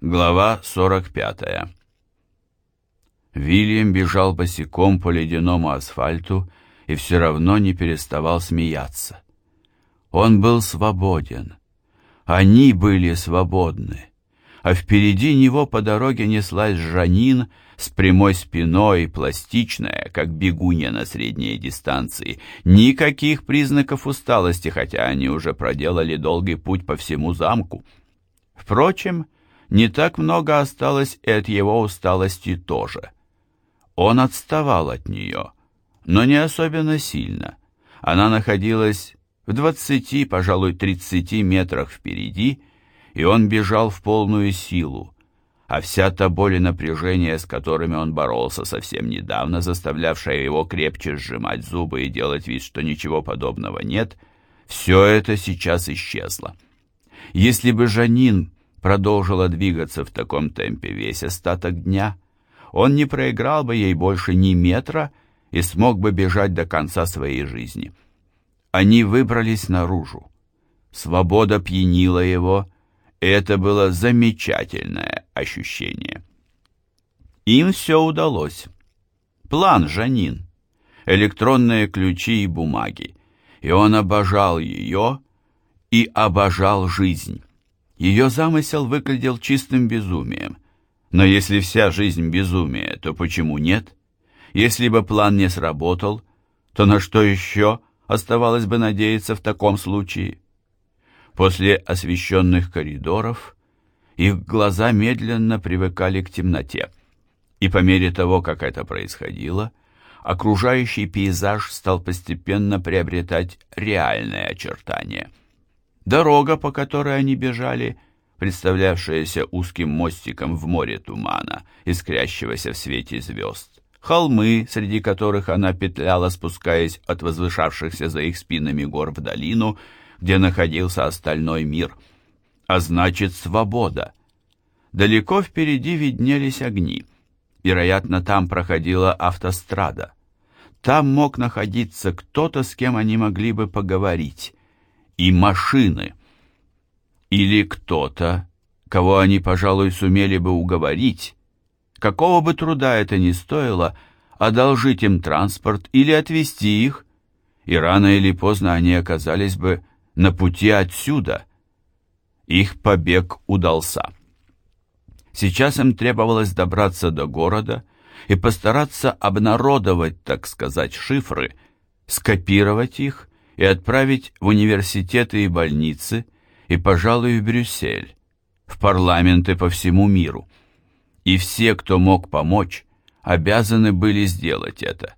Глава 45 Вильям бежал босиком по ледяному асфальту и все равно не переставал смеяться. Он был свободен. Они были свободны. А впереди него по дороге неслась Жанин с прямой спиной, пластичная, как бегунья на средней дистанции. Никаких признаков усталости, хотя они уже проделали долгий путь по всему замку. Впрочем, не так много осталось и от его усталости тоже. Он отставал от нее, но не особенно сильно. Она находилась в двадцати, пожалуй, тридцати метрах впереди, и он бежал в полную силу, а вся та боль и напряжение, с которыми он боролся совсем недавно, заставлявшая его крепче сжимать зубы и делать вид, что ничего подобного нет, все это сейчас исчезло. Если бы Жанин продолжила двигаться в таком темпе весь остаток дня, он не проиграл бы ей больше ни метра и смог бы бежать до конца своей жизни. Они выбрались наружу. Свобода пьянила его, и это было замечательное ощущение. Им все удалось. План Жанин, электронные ключи и бумаги, и он обожал ее и обожал жизнь. Ее замысел выглядел чистым безумием. Но если вся жизнь безумие, то почему нет? Если бы план не сработал, то на что еще оставалось бы надеяться в таком случае? После освещенных коридоров их глаза медленно привыкали к темноте, и по мере того, как это происходило, окружающий пейзаж стал постепенно приобретать реальные очертания – Дорога, по которой они бежали, представлявшаяся узким мостиком в море тумана, искрящегося в свете звезд. Холмы, среди которых она петляла, спускаясь от возвышавшихся за их спинами гор в долину, где находился остальной мир. А значит, свобода. Далеко впереди виднелись огни. Вероятно, там проходила автострада. Там мог находиться кто-то, с кем они могли бы поговорить и машины. Или кто-то, кого они, пожалуй, сумели бы уговорить, какого бы труда это ни стоило, одолжить им транспорт или отвезти их, и рано или поздно они оказались бы на пути отсюда. Их побег удался. Сейчас им требовалось добраться до города и постараться обнародовать, так сказать, шифры, скопировать их и отправить в университеты и больницы, и, пожалуй, в Брюссель, в парламенты по всему миру. И все, кто мог помочь, обязаны были сделать это.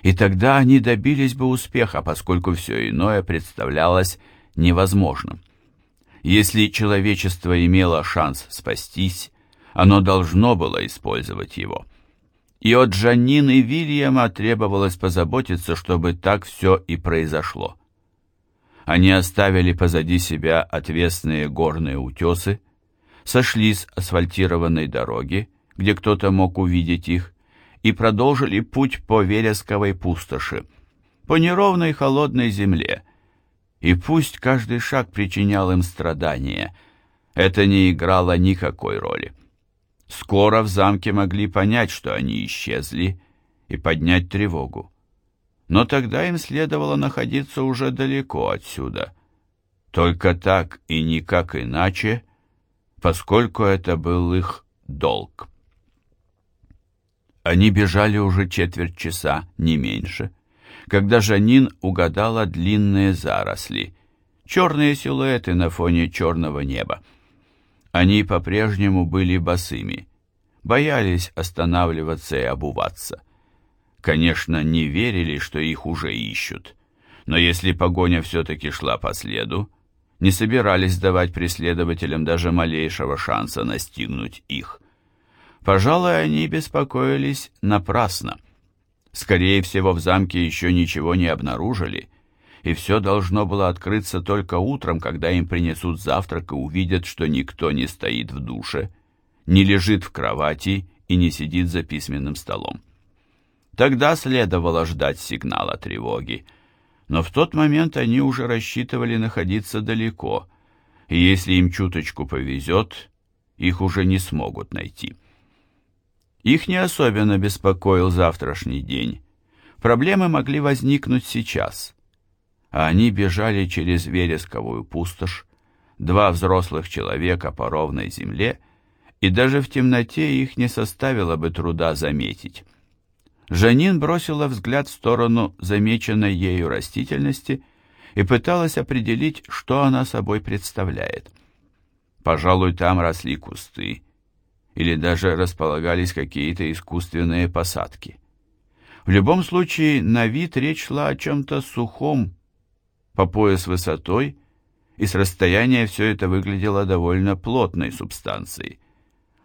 И тогда они добились бы успеха, поскольку все иное представлялось невозможным. Если человечество имело шанс спастись, оно должно было использовать его. И от Джанины и Вильяма требовалось позаботиться, чтобы так все и произошло. Они оставили позади себя отвесные горные утесы, сошли с асфальтированной дороги, где кто-то мог увидеть их, и продолжили путь по вересковой пустоши, по неровной холодной земле. И пусть каждый шаг причинял им страдания, это не играло никакой роли. Скоро в замке могли понять, что они исчезли, и поднять тревогу. Но тогда им следовало находиться уже далеко отсюда. Только так и никак иначе, поскольку это был их долг. Они бежали уже четверть часа, не меньше, когда Жанин угадала длинные заросли, черные силуэты на фоне черного неба. Они по-прежнему были босыми, боялись останавливаться и обуваться. Конечно, не верили, что их уже ищут, но если погоня все-таки шла по следу, не собирались давать преследователям даже малейшего шанса настигнуть их. Пожалуй, они беспокоились напрасно. Скорее всего, в замке еще ничего не обнаружили, и все должно было открыться только утром, когда им принесут завтрак и увидят, что никто не стоит в душе, не лежит в кровати и не сидит за письменным столом. Тогда следовало ждать сигнала тревоги, но в тот момент они уже рассчитывали находиться далеко, и если им чуточку повезет, их уже не смогут найти. Их не особенно беспокоил завтрашний день. Проблемы могли возникнуть сейчас. А они бежали через вересковую пустошь, два взрослых человека по ровной земле, и даже в темноте их не составило бы труда заметить. Жанин бросила взгляд в сторону замеченной ею растительности и пыталась определить, что она собой представляет. Пожалуй, там росли кусты, или даже располагались какие-то искусственные посадки. В любом случае, на вид речь шла о чем-то сухом, по пояс высотой, и с расстояния все это выглядело довольно плотной субстанцией.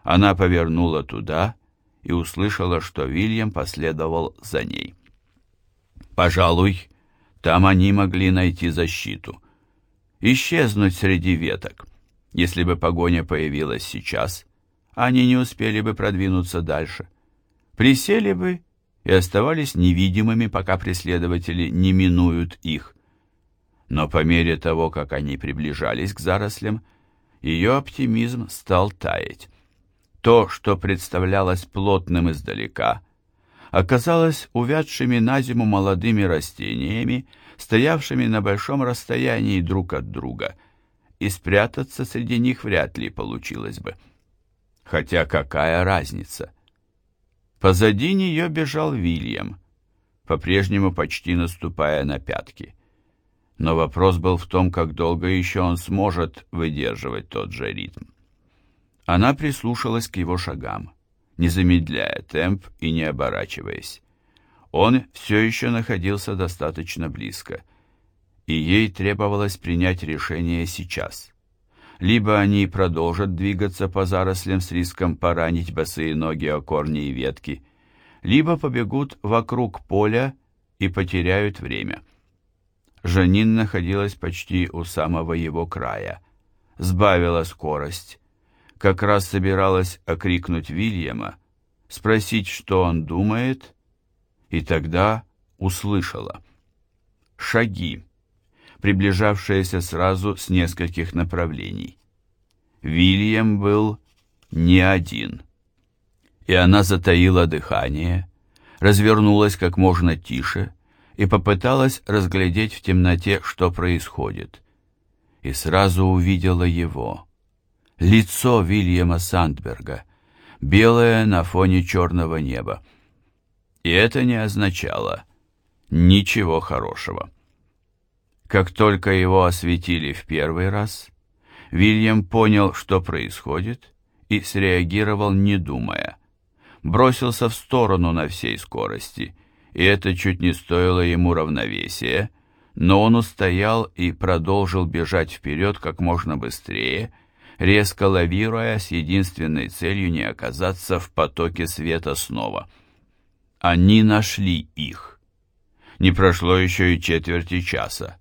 Она повернула туда и услышала, что Вильям последовал за ней. Пожалуй, там они могли найти защиту. Исчезнуть среди веток. Если бы погоня появилась сейчас, они не успели бы продвинуться дальше. Присели бы и оставались невидимыми, пока преследователи не минуют их. Но по мере того, как они приближались к зарослям, ее оптимизм стал таять. То, что представлялось плотным издалека, оказалось увядшими на зиму молодыми растениями, стоявшими на большом расстоянии друг от друга, и спрятаться среди них вряд ли получилось бы. Хотя какая разница? Позади нее бежал Вильям, по-прежнему почти наступая на пятки. Но вопрос был в том, как долго еще он сможет выдерживать тот же ритм. Она прислушалась к его шагам, не замедляя темп и не оборачиваясь. Он все еще находился достаточно близко, и ей требовалось принять решение сейчас. Либо они продолжат двигаться по зарослям с риском поранить босые ноги о корни и ветки, либо побегут вокруг поля и потеряют время. Жанин находилась почти у самого его края. Сбавила скорость. Как раз собиралась окрикнуть Вильяма, спросить, что он думает, и тогда услышала. Шаги приближавшаяся сразу с нескольких направлений. Вильям был не один. И она затаила дыхание, развернулась как можно тише и попыталась разглядеть в темноте, что происходит. И сразу увидела его. Лицо Вильяма Сандберга, белое на фоне черного неба. И это не означало ничего хорошего. Как только его осветили в первый раз, Вильям понял, что происходит, и среагировал, не думая. Бросился в сторону на всей скорости, и это чуть не стоило ему равновесия, но он устоял и продолжил бежать вперед как можно быстрее, резко лавируя с единственной целью не оказаться в потоке света снова. Они нашли их. Не прошло еще и четверти часа.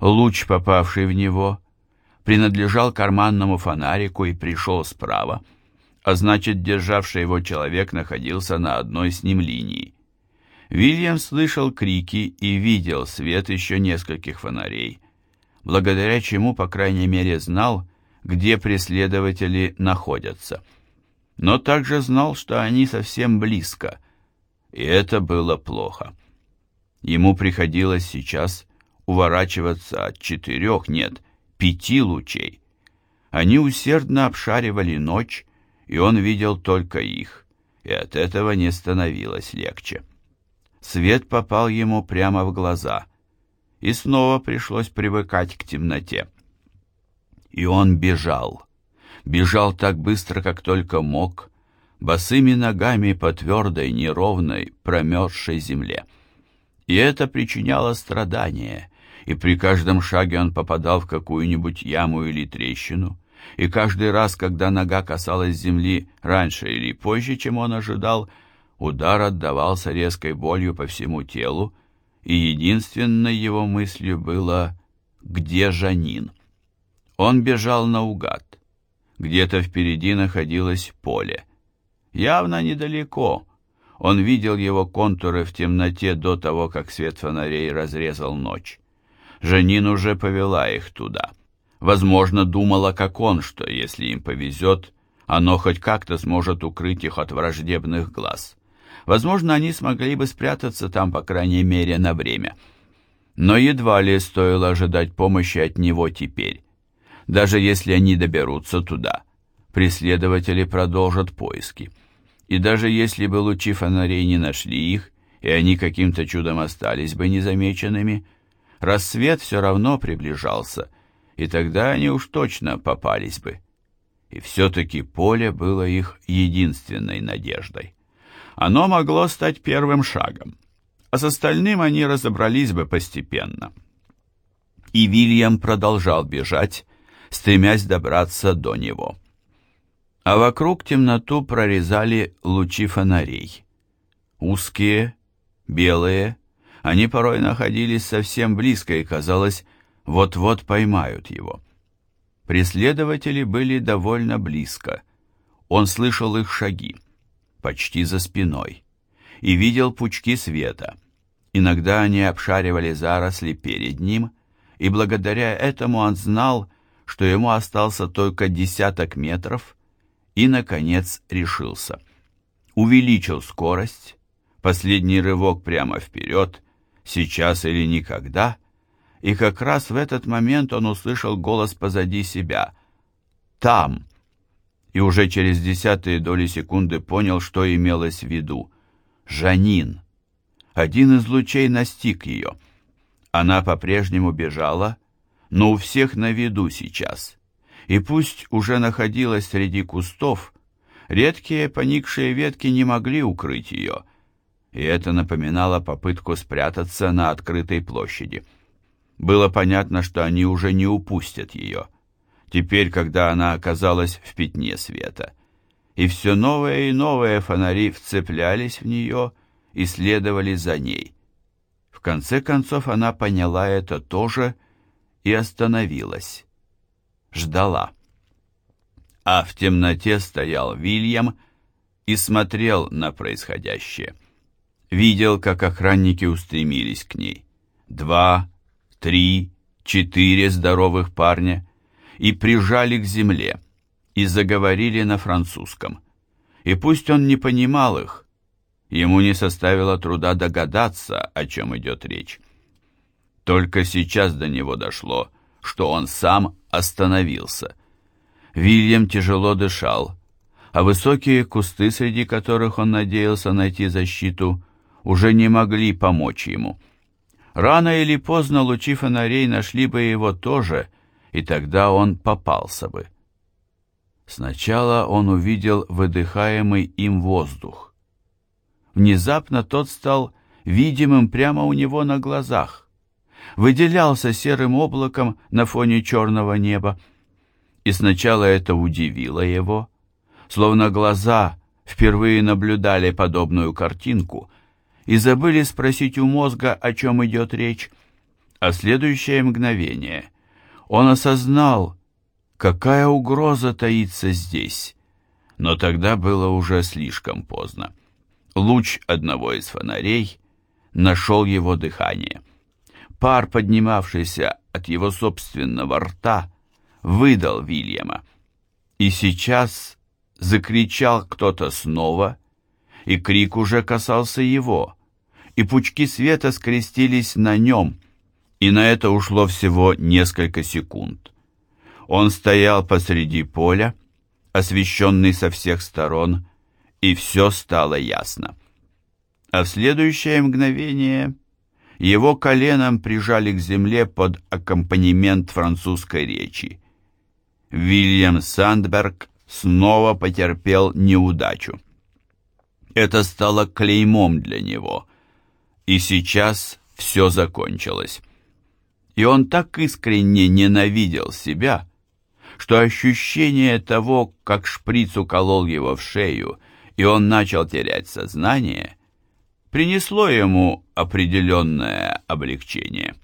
Луч, попавший в него, принадлежал карманному фонарику и пришел справа, а значит, державший его человек находился на одной с ним линии. Вильям слышал крики и видел свет еще нескольких фонарей, благодаря чему, по крайней мере, знал, где преследователи находятся. Но также знал, что они совсем близко, и это было плохо. Ему приходилось сейчас уворачиваться от четырех, нет, пяти лучей. Они усердно обшаривали ночь, и он видел только их, и от этого не становилось легче. Свет попал ему прямо в глаза, и снова пришлось привыкать к темноте. И он бежал, бежал так быстро, как только мог, босыми ногами по твердой, неровной, промерзшей земле. И это причиняло страдания, и при каждом шаге он попадал в какую-нибудь яму или трещину, и каждый раз, когда нога касалась земли раньше или позже, чем он ожидал, удар отдавался резкой болью по всему телу, и единственной его мыслью было «Где Жанин?». Он бежал наугад. Где-то впереди находилось поле. Явно недалеко. Он видел его контуры в темноте до того, как свет фонарей разрезал ночь. Жанин уже повела их туда. Возможно, думала, как он, что если им повезет, Оно хоть как-то сможет укрыть их от враждебных глаз. Возможно, они смогли бы спрятаться там, по крайней мере, на время. Но едва ли стоило ожидать помощи от него теперь. Даже если они доберутся туда, преследователи продолжат поиски. И даже если бы лучи фонарей не нашли их, и они каким-то чудом остались бы незамеченными, рассвет все равно приближался, и тогда они уж точно попались бы. И все-таки поле было их единственной надеждой. Оно могло стать первым шагом, а с остальным они разобрались бы постепенно. И Вильям продолжал бежать, стремясь добраться до него. А вокруг темноту прорезали лучи фонарей. Узкие, белые, они порой находились совсем близко и, казалось, вот-вот поймают его. Преследователи были довольно близко. Он слышал их шаги, почти за спиной, и видел пучки света. Иногда они обшаривали заросли перед ним, и благодаря этому он знал, что ему остался только десяток метров, и, наконец, решился. Увеличил скорость, последний рывок прямо вперед, сейчас или никогда, и как раз в этот момент он услышал голос позади себя «Там!» И уже через десятые доли секунды понял, что имелось в виду. «Жанин!» Один из лучей настиг ее. Она по-прежнему бежала, но у всех на виду сейчас. И пусть уже находилась среди кустов, редкие поникшие ветки не могли укрыть ее, и это напоминало попытку спрятаться на открытой площади. Было понятно, что они уже не упустят ее, теперь, когда она оказалась в пятне света. И все новые и новые фонари вцеплялись в нее и следовали за ней. В конце концов она поняла это тоже и остановилась. Ждала. А в темноте стоял Вильям и смотрел на происходящее. Видел, как охранники устремились к ней. Два, три, четыре здоровых парня и прижали к земле, и заговорили на французском. И пусть он не понимал их, ему не составило труда догадаться, о чем идет речь. Только сейчас до него дошло, что он сам остановился. Вильям тяжело дышал, а высокие кусты, среди которых он надеялся найти защиту, уже не могли помочь ему. Рано или поздно лучи фонарей нашли бы его тоже, и тогда он попался бы. Сначала он увидел выдыхаемый им воздух. Внезапно тот стал видимым прямо у него на глазах выделялся серым облаком на фоне черного неба. И сначала это удивило его, словно глаза впервые наблюдали подобную картинку и забыли спросить у мозга, о чем идет речь. А следующее мгновение он осознал, какая угроза таится здесь. Но тогда было уже слишком поздно. Луч одного из фонарей нашел его дыхание. Пар, поднимавшийся от его собственного рта, выдал Вильяма. И сейчас закричал кто-то снова, и крик уже касался его, и пучки света скрестились на нем, и на это ушло всего несколько секунд. Он стоял посреди поля, освещенный со всех сторон, и все стало ясно. А в следующее мгновение его коленом прижали к земле под аккомпанемент французской речи. Вильям Сандберг снова потерпел неудачу. Это стало клеймом для него, и сейчас все закончилось. И он так искренне ненавидел себя, что ощущение того, как шприц уколол его в шею, и он начал терять сознание – принесло ему определенное облегчение.